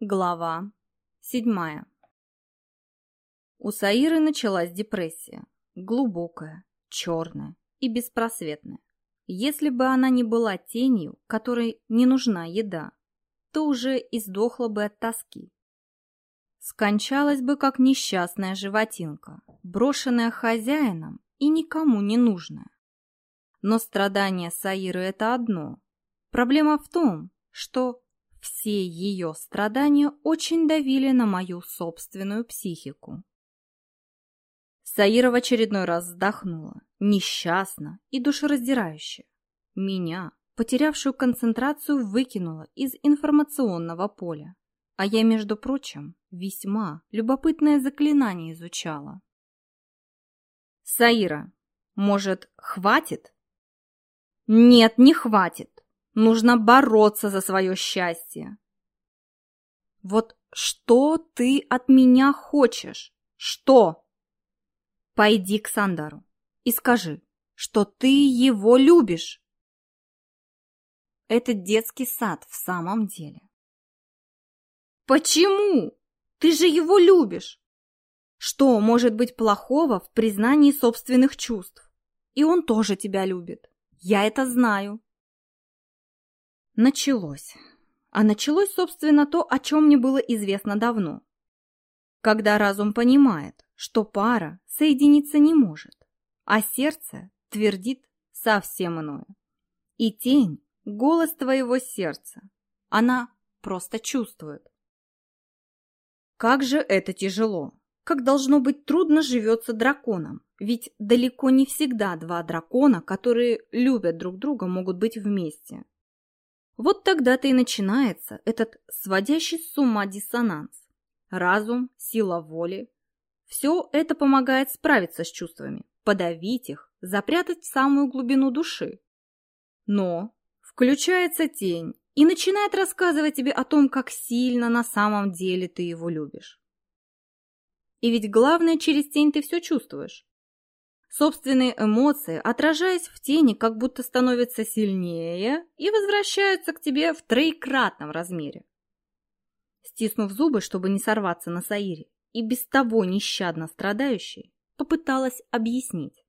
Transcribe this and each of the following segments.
Глава седьмая У Саиры началась депрессия. Глубокая, черная и беспросветная. Если бы она не была тенью, которой не нужна еда, то уже издохла бы от тоски. Скончалась бы, как несчастная животинка, брошенная хозяином и никому не нужная. Но страдания Саиры – это одно. Проблема в том, что все ее страдания очень давили на мою собственную психику. Саира в очередной раз вздохнула, несчастно и душераздирающе. Меня, потерявшую концентрацию, выкинула из информационного поля. А я, между прочим, весьма любопытное заклинание изучала. «Саира, может, хватит?» «Нет, не хватит. Нужно бороться за свое счастье. Вот что ты от меня хочешь? Что? Пойди к Сандару и скажи, что ты его любишь. Это детский сад в самом деле. Почему? Ты же его любишь. Что может быть плохого в признании собственных чувств? И он тоже тебя любит. Я это знаю. Началось. А началось, собственно, то, о чем мне было известно давно. Когда разум понимает, что пара соединиться не может, а сердце твердит совсем иное. И тень – голос твоего сердца. Она просто чувствует. Как же это тяжело! Как должно быть трудно живется драконам, ведь далеко не всегда два дракона, которые любят друг друга, могут быть вместе. Вот тогда-то и начинается этот сводящий с ума диссонанс. Разум, сила воли. Все это помогает справиться с чувствами, подавить их, запрятать в самую глубину души. Но включается тень и начинает рассказывать тебе о том, как сильно на самом деле ты его любишь. И ведь главное, через тень ты все чувствуешь. Собственные эмоции, отражаясь в тени, как будто становятся сильнее и возвращаются к тебе в троекратном размере. Стиснув зубы, чтобы не сорваться на Саире, и без того нещадно страдающей, попыталась объяснить.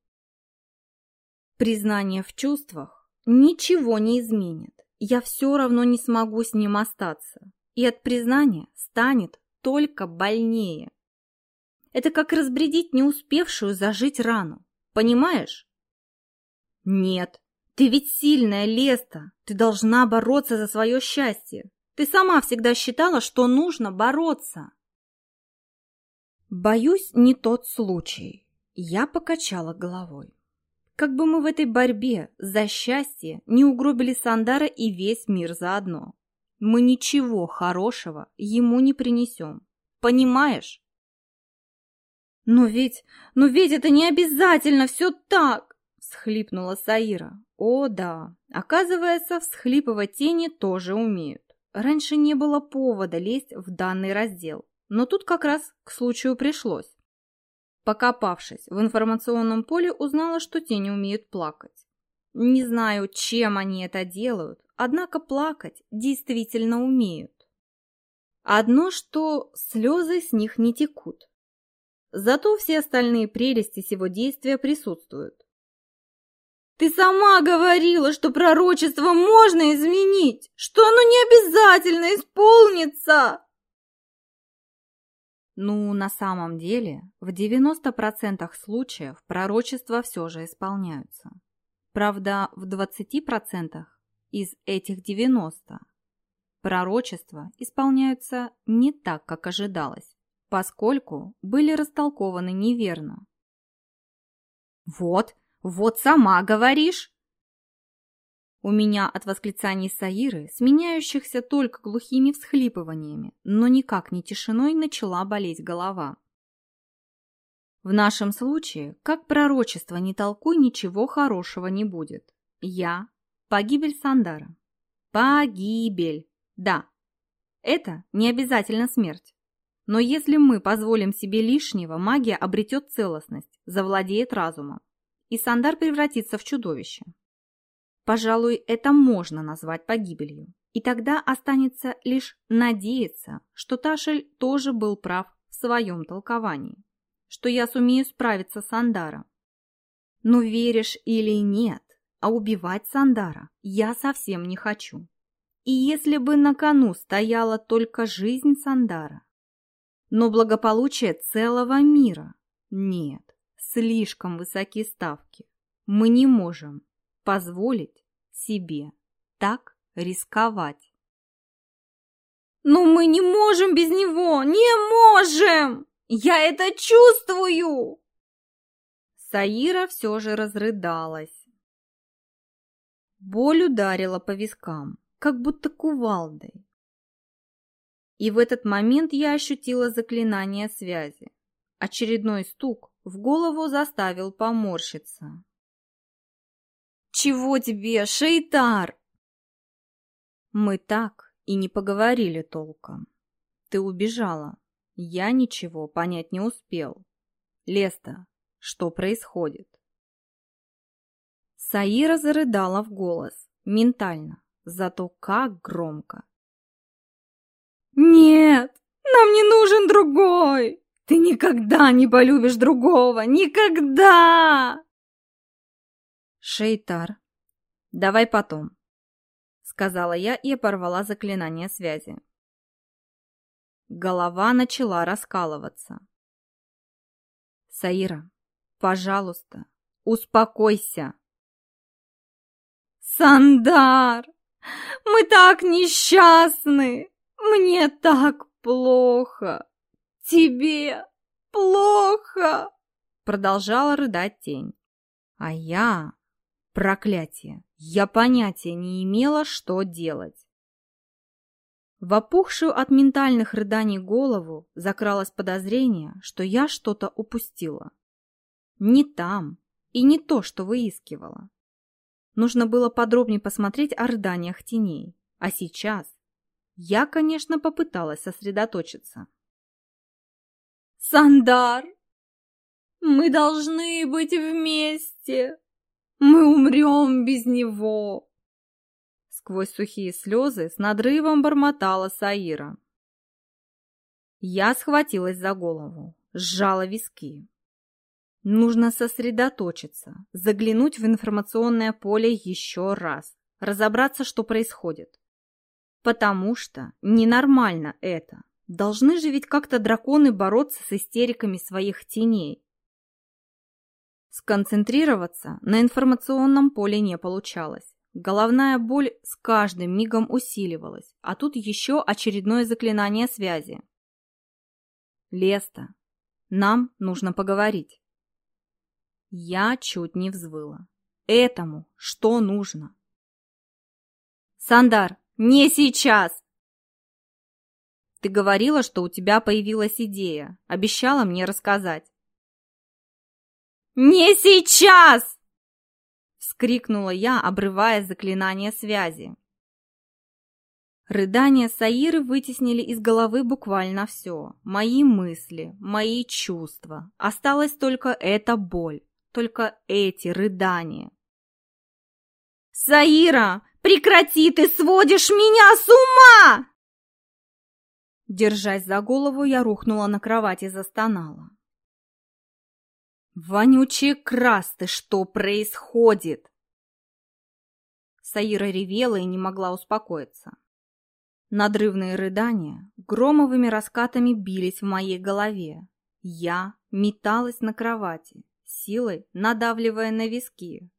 Признание в чувствах ничего не изменит. Я все равно не смогу с ним остаться. И от признания станет только больнее. Это как разбредить не успевшую зажить рану. Понимаешь? Нет. Ты ведь сильная, Леста. Ты должна бороться за свое счастье. Ты сама всегда считала, что нужно бороться. Боюсь, не тот случай. Я покачала головой. Как бы мы в этой борьбе за счастье не угробили Сандара и весь мир заодно. Мы ничего хорошего ему не принесем. Понимаешь? «Но ведь, но ведь это не обязательно все так!» – всхлипнула Саира. «О, да, оказывается, всхлипывать тени тоже умеют. Раньше не было повода лезть в данный раздел, но тут как раз к случаю пришлось. Покопавшись в информационном поле, узнала, что тени умеют плакать. Не знаю, чем они это делают, однако плакать действительно умеют. Одно, что слезы с них не текут. Зато все остальные прелести сего действия присутствуют. Ты сама говорила, что пророчество можно изменить, что оно не обязательно исполнится. Ну, на самом деле, в 90% случаев пророчества все же исполняются. Правда, в 20% из этих 90 пророчества исполняются не так, как ожидалось поскольку были растолкованы неверно. «Вот, вот сама говоришь!» У меня от восклицаний Саиры, сменяющихся только глухими всхлипываниями, но никак не тишиной, начала болеть голова. В нашем случае, как пророчество не толкуй, ничего хорошего не будет. Я – погибель Сандара. Погибель! Да, это не обязательно смерть. Но если мы позволим себе лишнего, магия обретет целостность, завладеет разумом, и Сандар превратится в чудовище. Пожалуй, это можно назвать погибелью. И тогда останется лишь надеяться, что Ташель тоже был прав в своем толковании, что я сумею справиться с Андаром. Но веришь или нет, а убивать Сандара я совсем не хочу. И если бы на кону стояла только жизнь Сандара, но благополучие целого мира, нет, слишком высокие ставки. Мы не можем позволить себе так рисковать. Но мы не можем без него, не можем! Я это чувствую! Саира все же разрыдалась. Боль ударила по вискам, как будто кувалдой. И в этот момент я ощутила заклинание связи. Очередной стук в голову заставил поморщиться. «Чего тебе, Шейтар?» Мы так и не поговорили толком. Ты убежала. Я ничего понять не успел. Леста, что происходит? Саира зарыдала в голос, ментально, зато как громко. «Нет, нам не нужен другой! Ты никогда не полюбишь другого! Никогда!» «Шейтар, давай потом сказала я и оборвала заклинание связи. Голова начала раскалываться. Саира, пожалуйста, успокойся. Сандар, мы так несчастны. Мне так плохо. Тебе плохо. Продолжала рыдать тень. А я Проклятие! Я понятия не имела, что делать. В опухшую от ментальных рыданий голову закралось подозрение, что я что-то упустила. Не там и не то, что выискивала. Нужно было подробнее посмотреть о рыданиях теней. А сейчас я, конечно, попыталась сосредоточиться. «Сандар, мы должны быть вместе!» Мы умрем без него!» Сквозь сухие слезы с надрывом бормотала Саира. Я схватилась за голову, сжала виски. Нужно сосредоточиться, заглянуть в информационное поле еще раз, разобраться, что происходит. Потому что ненормально это. Должны же ведь как-то драконы бороться с истериками своих теней. Сконцентрироваться на информационном поле не получалось. Головная боль с каждым мигом усиливалась, а тут еще очередное заклинание связи. «Леста, нам нужно поговорить». Я чуть не взвыла. Этому что нужно? «Сандар, не сейчас!» «Ты говорила, что у тебя появилась идея, обещала мне рассказать. «Не сейчас!» — вскрикнула я, обрывая заклинание связи. Рыдания Саиры вытеснили из головы буквально все. Мои мысли, мои чувства. Осталась только эта боль, только эти рыдания. «Саира, прекрати, ты сводишь меня с ума!» Держась за голову, я рухнула на кровать и застонала. «Вонючие красты, что происходит?» Саира ревела и не могла успокоиться. Надрывные рыдания громовыми раскатами бились в моей голове. Я металась на кровати, силой надавливая на виски.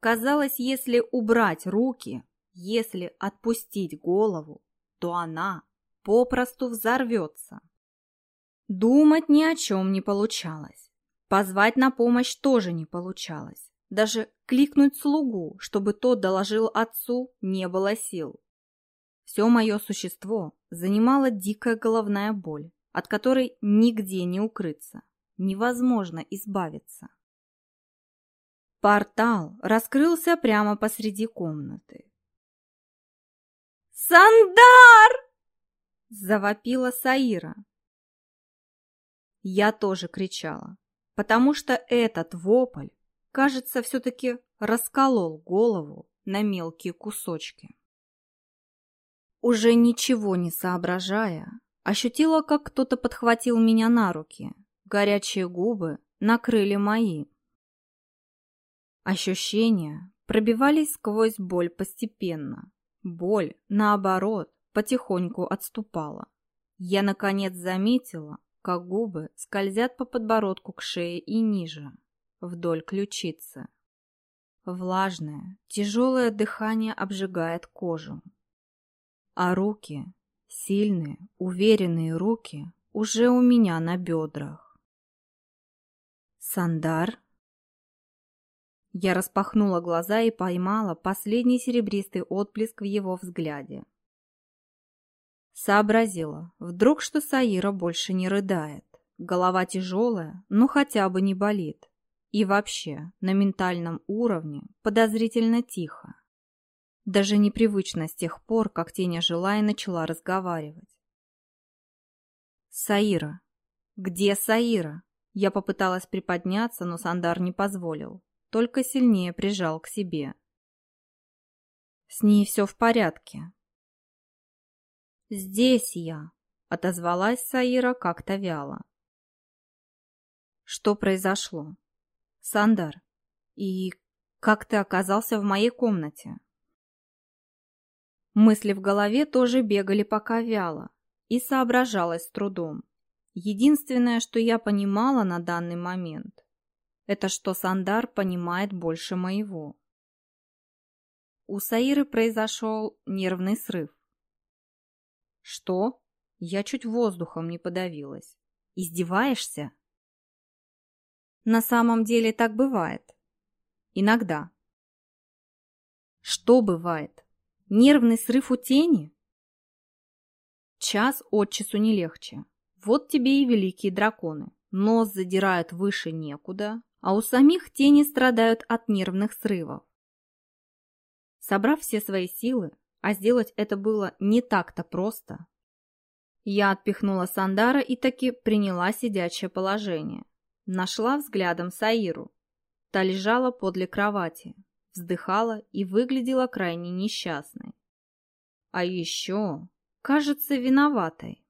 Казалось, если убрать руки, если отпустить голову, то она попросту взорвется. Думать ни о чем не получалось. Позвать на помощь тоже не получалось. Даже кликнуть слугу, чтобы тот доложил отцу, не было сил. Все мое существо занимала дикая головная боль, от которой нигде не укрыться, невозможно избавиться. Портал раскрылся прямо посреди комнаты. «Сандар!» – завопила Саира. Я тоже кричала, потому что этот вопль, кажется, все-таки расколол голову на мелкие кусочки. Уже ничего не соображая, ощутила, как кто-то подхватил меня на руки. Горячие губы накрыли мои. Ощущения пробивались сквозь боль постепенно. Боль, наоборот, потихоньку отступала. Я, наконец, заметила, как губы скользят по подбородку к шее и ниже, вдоль ключицы. Влажное, тяжелое дыхание обжигает кожу. А руки, сильные, уверенные руки, уже у меня на бедрах. Сандар? Я распахнула глаза и поймала последний серебристый отблеск в его взгляде. Сообразила, вдруг что Саира больше не рыдает. Голова тяжелая, но хотя бы не болит. И вообще, на ментальном уровне подозрительно тихо. Даже непривычно с тех пор, как Теня жила и начала разговаривать. «Саира! Где Саира?» Я попыталась приподняться, но Сандар не позволил, только сильнее прижал к себе. «С ней все в порядке». «Здесь я», — отозвалась Саира как-то вяло. «Что произошло?» Сандар, и как ты оказался в моей комнате? Мысли в голове тоже бегали пока вяло и соображалась с трудом. Единственное, что я понимала на данный момент, это что Сандар понимает больше моего. У Саиры произошел нервный срыв. Что? Я чуть воздухом не подавилась. Издеваешься? На самом деле так бывает. Иногда. Что бывает? Нервный срыв у тени? Час от часу не легче. Вот тебе и великие драконы. Нос задирают выше некуда, а у самих тени страдают от нервных срывов. Собрав все свои силы, а сделать это было не так-то просто, я отпихнула Сандара и таки приняла сидячее положение. Нашла взглядом Саиру. Та лежала подле кровати, вздыхала и выглядела крайне несчастной. А еще, кажется, виноватой.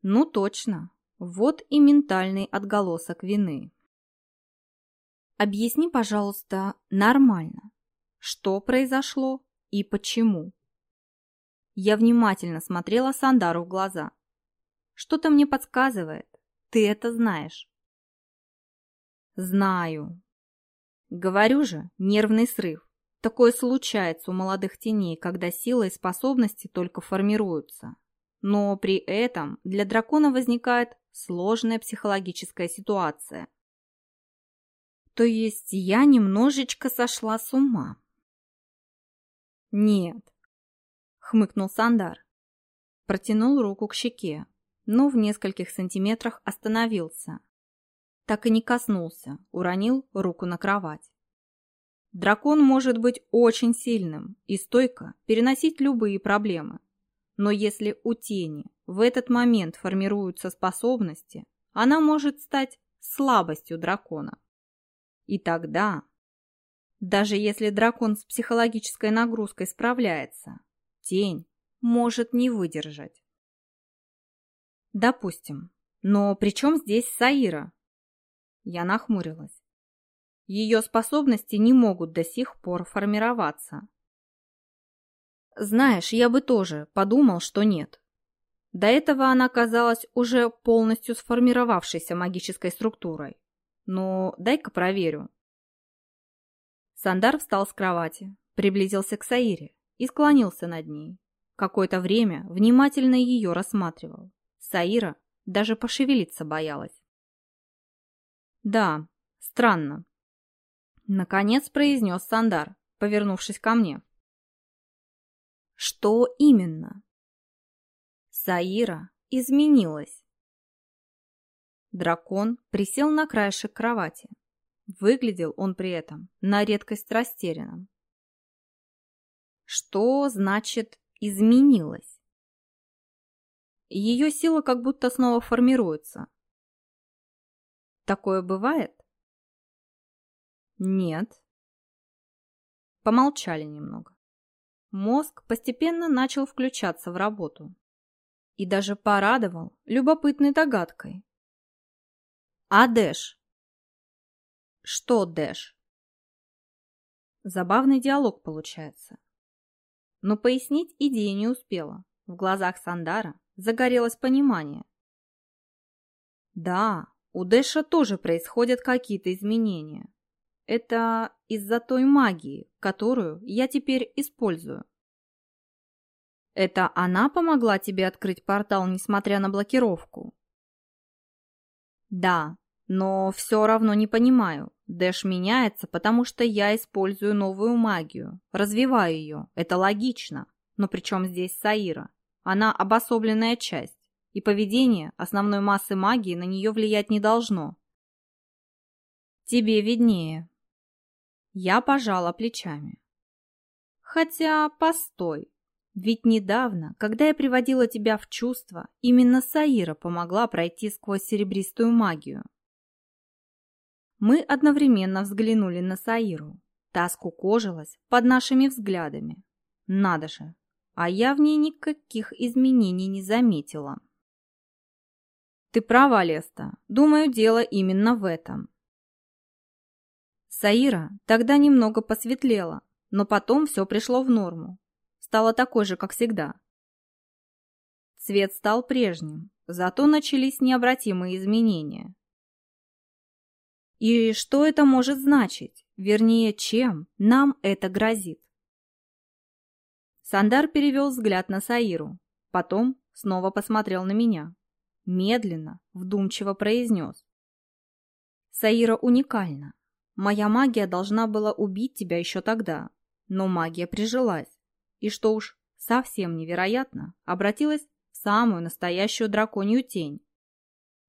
Ну точно, вот и ментальный отголосок вины. Объясни, пожалуйста, нормально, что произошло и почему. Я внимательно смотрела Сандару в глаза. Что-то мне подсказывает, ты это знаешь. Знаю. Говорю же, нервный срыв. Такое случается у молодых теней, когда сила и способности только формируются. Но при этом для дракона возникает сложная психологическая ситуация. То есть я немножечко сошла с ума. Нет, хмыкнул Сандар. Протянул руку к щеке, но в нескольких сантиметрах остановился так и не коснулся, уронил руку на кровать. Дракон может быть очень сильным и стойко переносить любые проблемы. Но если у тени в этот момент формируются способности, она может стать слабостью дракона. И тогда, даже если дракон с психологической нагрузкой справляется, тень может не выдержать. Допустим. Но при чем здесь Саира? Я нахмурилась. Ее способности не могут до сих пор формироваться. Знаешь, я бы тоже подумал, что нет. До этого она казалась уже полностью сформировавшейся магической структурой. Но дай-ка проверю. Сандар встал с кровати, приблизился к Саире и склонился над ней. Какое-то время внимательно ее рассматривал. Саира даже пошевелиться боялась. Да, странно. Наконец произнес Сандар, повернувшись ко мне. Что именно? Саира изменилась. Дракон присел на краешек кровати. Выглядел он при этом на редкость растерянным. Что значит «изменилась»? Ее сила как будто снова формируется, Такое бывает? Нет. Помолчали немного. мозг постепенно начал включаться в работу. И даже порадовал любопытной догадкой. А Дэш? Что Дэш? Забавный диалог получается. Но пояснить идею не успела. В глазах Сандара загорелось понимание. Да, у Дэша тоже происходят какие-то изменения. Это из-за той магии, которую я теперь использую. Это она помогла тебе открыть портал, несмотря на блокировку? Да, но все равно не понимаю. Дэш меняется, потому что я использую новую магию, развиваю ее. Это логично. Но при чем здесь Саира? Она обособленная часть, и поведение основной массы магии на нее влиять не должно. Тебе виднее. Я пожала плечами. Хотя, постой. Ведь недавно, когда я приводила тебя в чувство, именно Саира помогла пройти сквозь серебристую магию. Мы одновременно взглянули на Саиру. Та скукожилась под нашими взглядами. Надо же, а я в ней никаких изменений не заметила. Ты права, Леста. Думаю, дело именно в этом. Саира тогда немного посветлела, но потом все пришло в норму. Стало такой же, как всегда. Цвет стал прежним, зато начались необратимые изменения. И что это может значить? Вернее, чем нам это грозит? Сандар перевел взгляд на Саиру, потом снова посмотрел на меня. Медленно, вдумчиво произнес. Саира уникальна. Моя магия должна была убить тебя еще тогда, но магия прижилась. И что уж совсем невероятно, обратилась в самую настоящую драконью тень.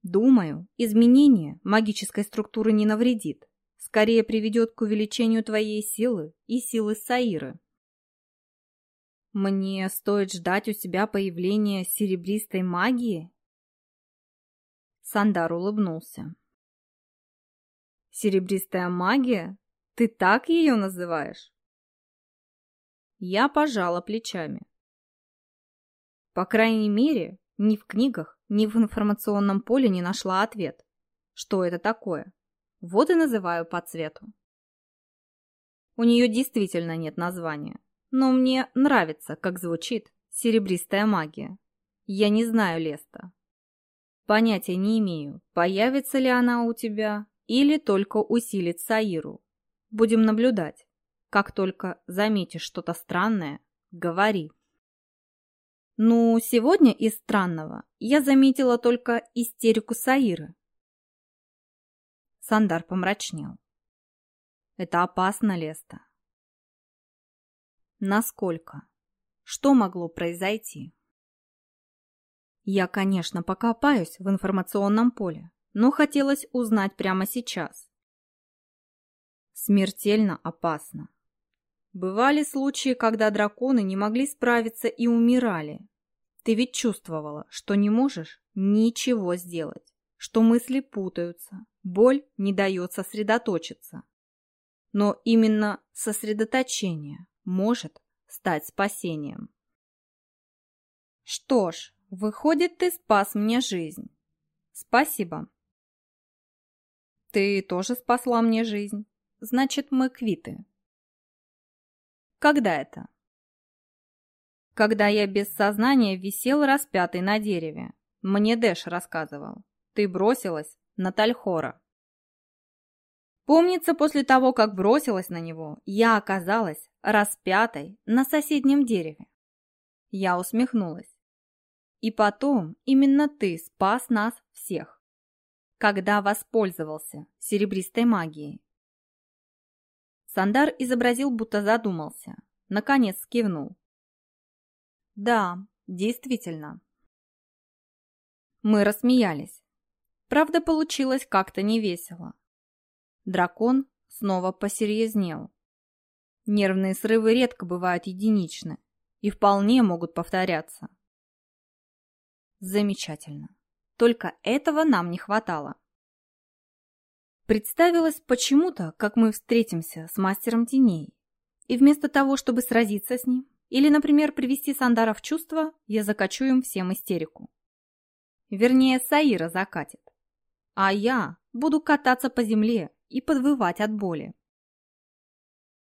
Думаю, изменение магической структуры не навредит, скорее приведет к увеличению твоей силы и силы Саиры. Мне стоит ждать у себя появления серебристой магии? Сандар улыбнулся. Серебристая магия? Ты так ее называешь? Я пожала плечами. По крайней мере, ни в книгах, ни в информационном поле не нашла ответ. Что это такое? Вот и называю по цвету. У нее действительно нет названия, но мне нравится, как звучит серебристая магия. Я не знаю Леста. Понятия не имею, появится ли она у тебя или только усилит Саиру. Будем наблюдать. Как только заметишь что-то странное, говори. Ну, сегодня из странного я заметила только истерику Саиры. Сандар помрачнел. Это опасно, Леста. Насколько? Что могло произойти? Я, конечно, покопаюсь в информационном поле, но хотелось узнать прямо сейчас. Смертельно опасно. Бывали случаи, когда драконы не могли справиться и умирали. Ты ведь чувствовала, что не можешь ничего сделать, что мысли путаются, боль не дает сосредоточиться. Но именно сосредоточение может стать спасением. Что ж, выходит, ты спас мне жизнь. Спасибо. Ты тоже спасла мне жизнь. Значит, мы квиты. Когда это? Когда я без сознания висел распятый на дереве. Мне Дэш рассказывал. Ты бросилась на Тальхора. Помнится, после того, как бросилась на него, я оказалась распятой на соседнем дереве. Я усмехнулась. И потом именно ты спас нас всех когда воспользовался серебристой магией. Сандар изобразил, будто задумался. Наконец кивнул. Да, действительно. Мы рассмеялись. Правда, получилось как-то невесело. Дракон снова посерьезнел. Нервные срывы редко бывают единичны и вполне могут повторяться. Замечательно. Только этого нам не хватало. Представилось почему-то, как мы встретимся с мастером теней. И вместо того, чтобы сразиться с ним, Или, например, привести Сандара в чувство, я закачу им всем истерику. Вернее, Саира закатит. А я буду кататься по земле и подвывать от боли.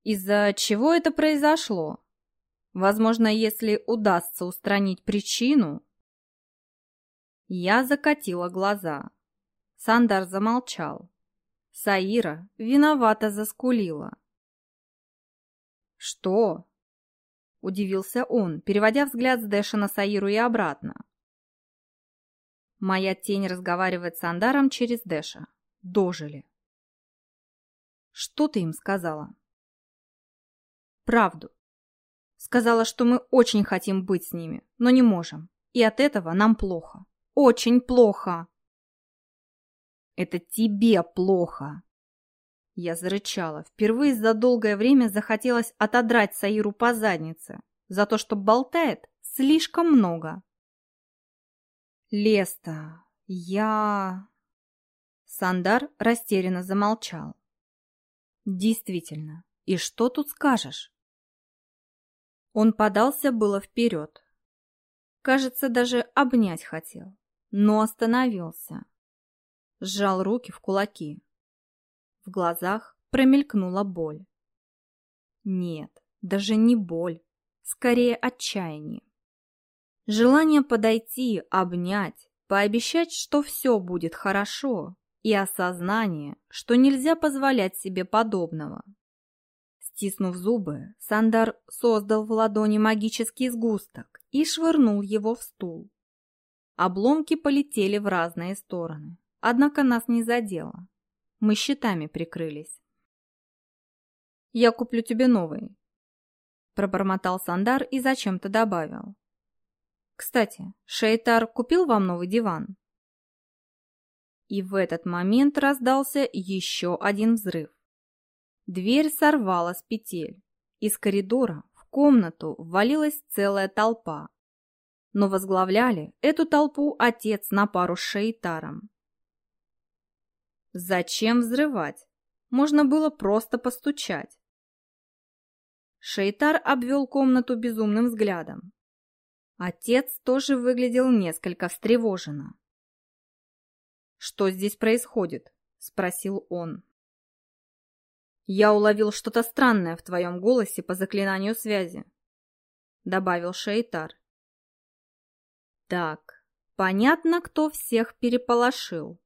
Из-за чего это произошло? Возможно, если удастся устранить причину... Я закатила глаза. Сандар замолчал. Саира виновато заскулила. «Что?» — удивился он, переводя взгляд с Дэша на Саиру и обратно. Моя тень разговаривает с Андаром через Дэша. Дожили. Что ты им сказала? Правду. Сказала, что мы очень хотим быть с ними, но не можем. И от этого нам плохо. Очень плохо. Это тебе плохо. Я зарычала. Впервые за долгое время захотелось отодрать Саиру по заднице за то, что болтает слишком много. Леста, я... Сандар растерянно замолчал. Действительно, и что тут скажешь? Он подался было вперед. Кажется, даже обнять хотел, но остановился. Сжал руки в кулаки. В глазах промелькнула боль. Нет, даже не боль, скорее отчаяние. Желание подойти, обнять, пообещать, что все будет хорошо, и осознание, что нельзя позволять себе подобного. Стиснув зубы, Сандар создал в ладони магический сгусток и швырнул его в стул. Обломки полетели в разные стороны, однако нас не задело. Мы щитами прикрылись. «Я куплю тебе новый», — пробормотал Сандар и зачем-то добавил. Кстати, Шейтар купил вам новый диван? И в этот момент раздался еще один взрыв. Дверь сорвала с петель. Из коридора в комнату ввалилась целая толпа. Но возглавляли эту толпу отец на пару с Шейтаром. Зачем взрывать? Можно было просто постучать. Шейтар обвел комнату безумным взглядом. Отец тоже выглядел несколько встревоженно. «Что здесь происходит?» — спросил он. «Я уловил что-то странное в твоем голосе по заклинанию связи», — добавил Шейтар. «Так, понятно, кто всех переполошил».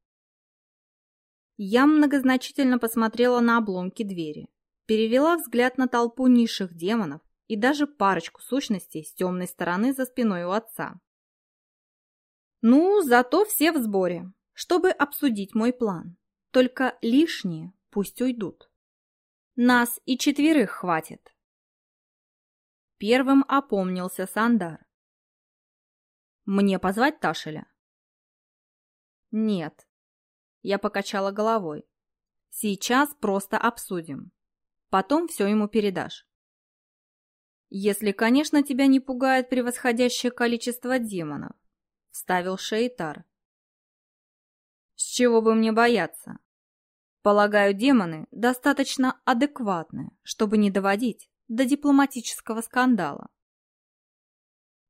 Я многозначительно посмотрела на обломки двери, перевела взгляд на толпу низших демонов и даже парочку сущностей с темной стороны за спиной у отца. Ну, зато все в сборе, чтобы обсудить мой план. Только лишние пусть уйдут. Нас и четверых хватит. Первым опомнился Сандар. Мне позвать Ташеля? Нет. Я покачала головой. Сейчас просто обсудим. Потом все ему передашь. «Если, конечно, тебя не пугает превосходящее количество демонов», — вставил Шейтар. «С чего бы мне бояться? Полагаю, демоны достаточно адекватны, чтобы не доводить до дипломатического скандала».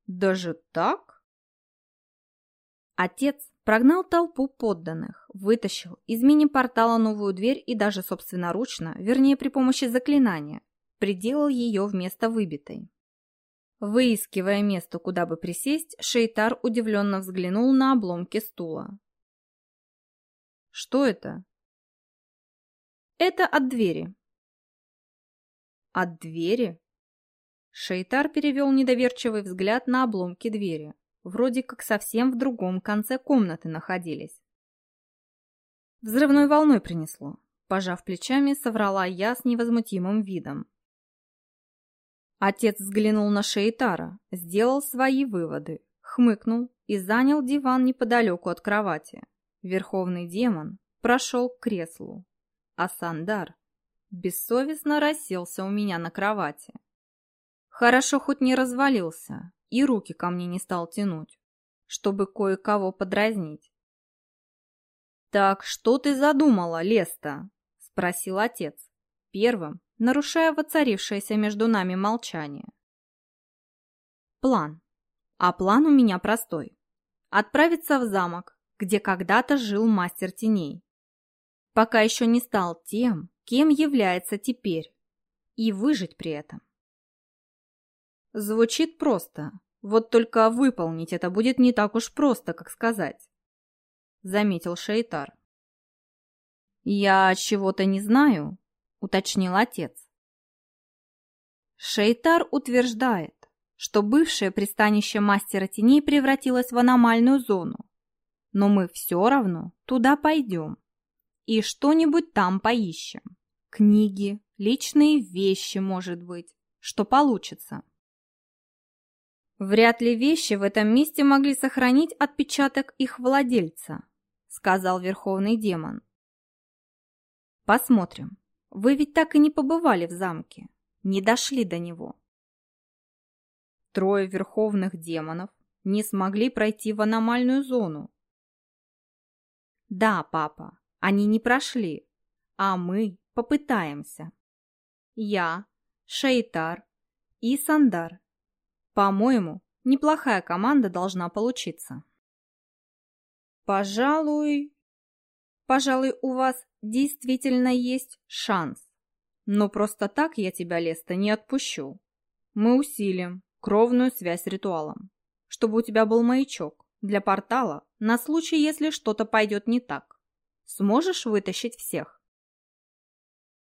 «Даже так?» Отец прогнал толпу подданных, вытащил из мини-портала новую дверь и даже собственноручно, вернее при помощи заклинания, приделал ее вместо выбитой. Выискивая место, куда бы присесть, Шейтар удивленно взглянул на обломки стула. «Что это?» «Это от двери». «От двери?» Шейтар перевел недоверчивый взгляд на обломки двери. Вроде как совсем в другом конце комнаты находились. Взрывной волной принесло. Пожав плечами, соврала я с невозмутимым видом. Отец взглянул на Шейтара, сделал свои выводы, хмыкнул и занял диван неподалеку от кровати. Верховный демон прошел к креслу, а Сандар бессовестно расселся у меня на кровати. Хорошо хоть не развалился и руки ко мне не стал тянуть, чтобы кое-кого подразнить. «Так что ты задумала, Леста?» — спросил отец, первым нарушая воцарившееся между нами молчание. План. А план у меня простой. Отправиться в замок, где когда-то жил мастер теней. Пока еще не стал тем, кем является теперь. И выжить при этом. Звучит просто. Вот только выполнить это будет не так уж просто, как сказать. Заметил Шейтар. Я чего-то не знаю, уточнил отец. Шейтар утверждает, что бывшее пристанище мастера теней превратилось в аномальную зону. Но мы все равно туда пойдем и что-нибудь там поищем. Книги, личные вещи, может быть, что получится. Вряд ли вещи в этом месте могли сохранить отпечаток их владельца, сказал верховный демон. Посмотрим. Вы ведь так и не побывали в замке, не дошли до него. Трое верховных демонов не смогли пройти в аномальную зону. Да, папа, они не прошли, а мы попытаемся. Я, Шейтар и Сандар. По-моему, неплохая команда должна получиться. Пожалуй, пожалуй, у вас действительно есть шанс. Но просто так я тебя, Леста, не отпущу. Мы усилим кровную связь с ритуалом, чтобы у тебя был маячок для портала на случай, если что-то пойдет не так. Сможешь вытащить всех?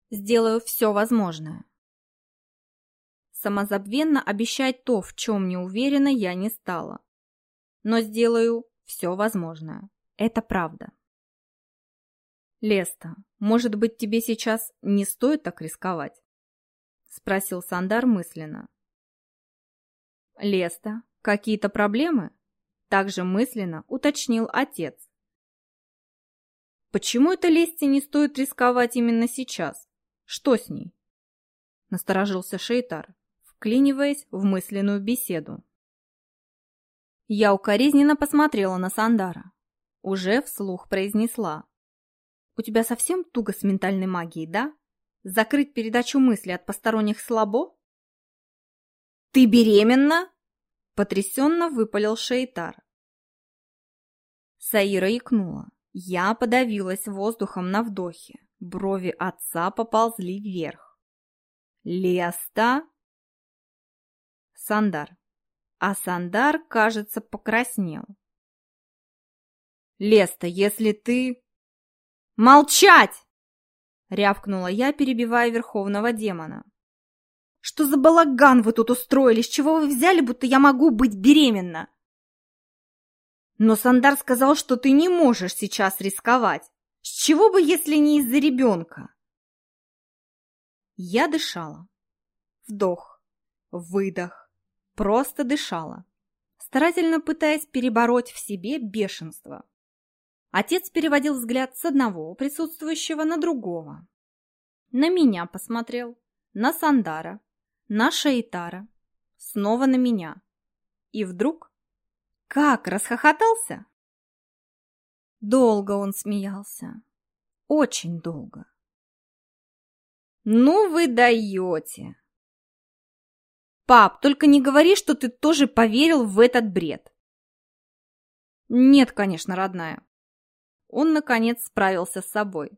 Сделаю все возможное. Самозабвенно обещать то, в чем не уверена, я не стала. Но сделаю все возможное. Это правда. Леста, может быть, тебе сейчас не стоит так рисковать? Спросил Сандар мысленно. Леста, какие-то проблемы? Также мысленно уточнил отец. Почему это Лесте не стоит рисковать именно сейчас? Что с ней? Насторожился Шейтар, вклиниваясь в мысленную беседу. Я укоризненно посмотрела на Сандара. Уже вслух произнесла. У тебя совсем туго с ментальной магией, да? Закрыть передачу мысли от посторонних слабо? Ты беременна? Потрясенно выпалил Шейтар. Саира икнула. Я подавилась воздухом на вдохе. Брови отца поползли вверх. «Леста?» Сандар. А Сандар, кажется, покраснел. «Леста, если ты...» «Молчать!» — рявкнула я, перебивая верховного демона. «Что за балаган вы тут устроили? С чего вы взяли, будто я могу быть беременна?» Но Сандар сказал, что ты не можешь сейчас рисковать. С чего бы, если не из-за ребенка? Я дышала. Вдох, выдох, просто дышала, старательно пытаясь перебороть в себе бешенство. Отец переводил взгляд с одного присутствующего на другого. На меня посмотрел, на Сандара, на Шейтара, снова на меня. И вдруг как расхохотался? Долго он смеялся. Очень долго. Ну вы даете. Пап, только не говори, что ты тоже поверил в этот бред. Нет, конечно, родная. Он, наконец, справился с собой.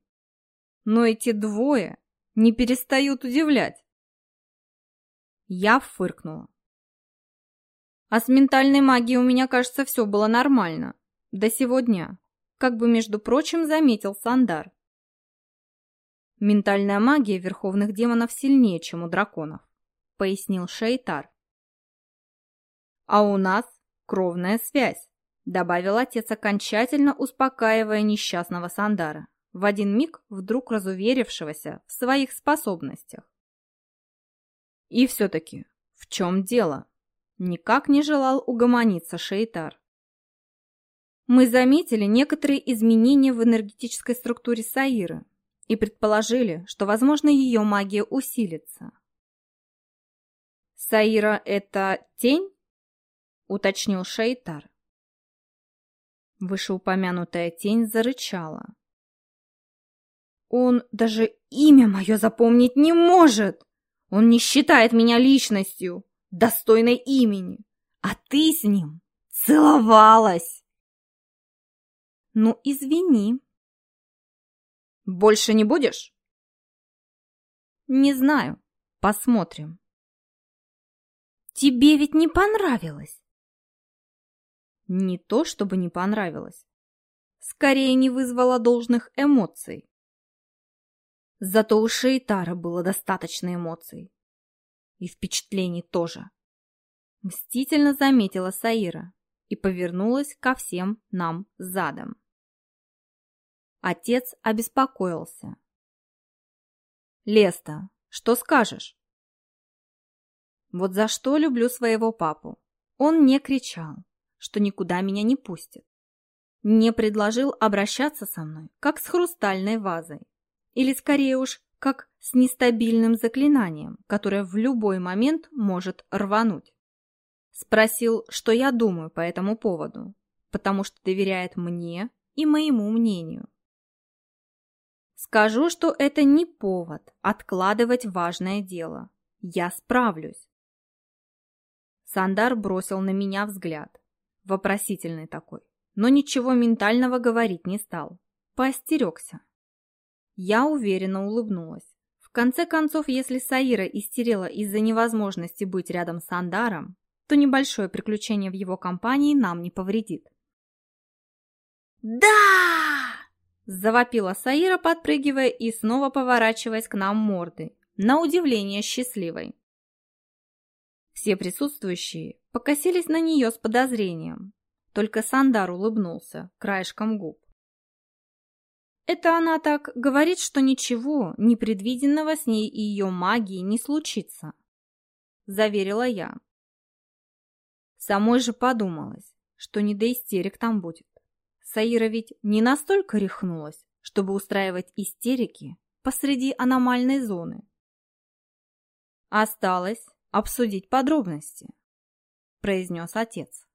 Но эти двое не перестают удивлять. Я фыркнула. А с ментальной магией у меня, кажется, все было нормально. До сегодня. Как бы, между прочим, заметил Сандар. Ментальная магия верховных демонов сильнее, чем у драконов, пояснил Шейтар. А у нас кровная связь, добавил отец, окончательно успокаивая несчастного Сандара, в один миг вдруг разуверившегося в своих способностях. И все-таки, в чем дело? Никак не желал угомониться Шейтар. Мы заметили некоторые изменения в энергетической структуре Саиры и предположили, что, возможно, ее магия усилится. «Саира — это тень?» — уточнил Шейтар. Вышеупомянутая тень зарычала. «Он даже имя мое запомнить не может! Он не считает меня личностью!» достойной имени. А ты с ним целовалась. Ну, извини. Больше не будешь? Не знаю. Посмотрим. Тебе ведь не понравилось. Не то, чтобы не понравилось. Скорее не вызвало должных эмоций. Зато у Шейтара было достаточно эмоций. И впечатлений тоже. Мстительно заметила Саира и повернулась ко всем нам задом. Отец обеспокоился. «Леста, что скажешь?» Вот за что люблю своего папу. Он не кричал, что никуда меня не пустит. Не предложил обращаться со мной, как с хрустальной вазой. Или скорее уж, как с нестабильным заклинанием, которое в любой момент может рвануть. Спросил, что я думаю по этому поводу, потому что доверяет мне и моему мнению. Скажу, что это не повод откладывать важное дело. Я справлюсь. Сандар бросил на меня взгляд. Вопросительный такой. Но ничего ментального говорить не стал. Поостерегся. Я уверенно улыбнулась. В конце концов, если Саира истерила из-за невозможности быть рядом с Андаром, то небольшое приключение в его компании нам не повредит. «Да!» – завопила Саира, подпрыгивая и снова поворачиваясь к нам мордой, на удивление счастливой. Все присутствующие покосились на нее с подозрением. Только Сандар улыбнулся краешком губ. Это она так говорит, что ничего непредвиденного с ней и ее магией не случится, заверила я. Самой же подумалось, что не до истерик там будет. Саира ведь не настолько рехнулась, чтобы устраивать истерики посреди аномальной зоны. Осталось обсудить подробности, произнес отец.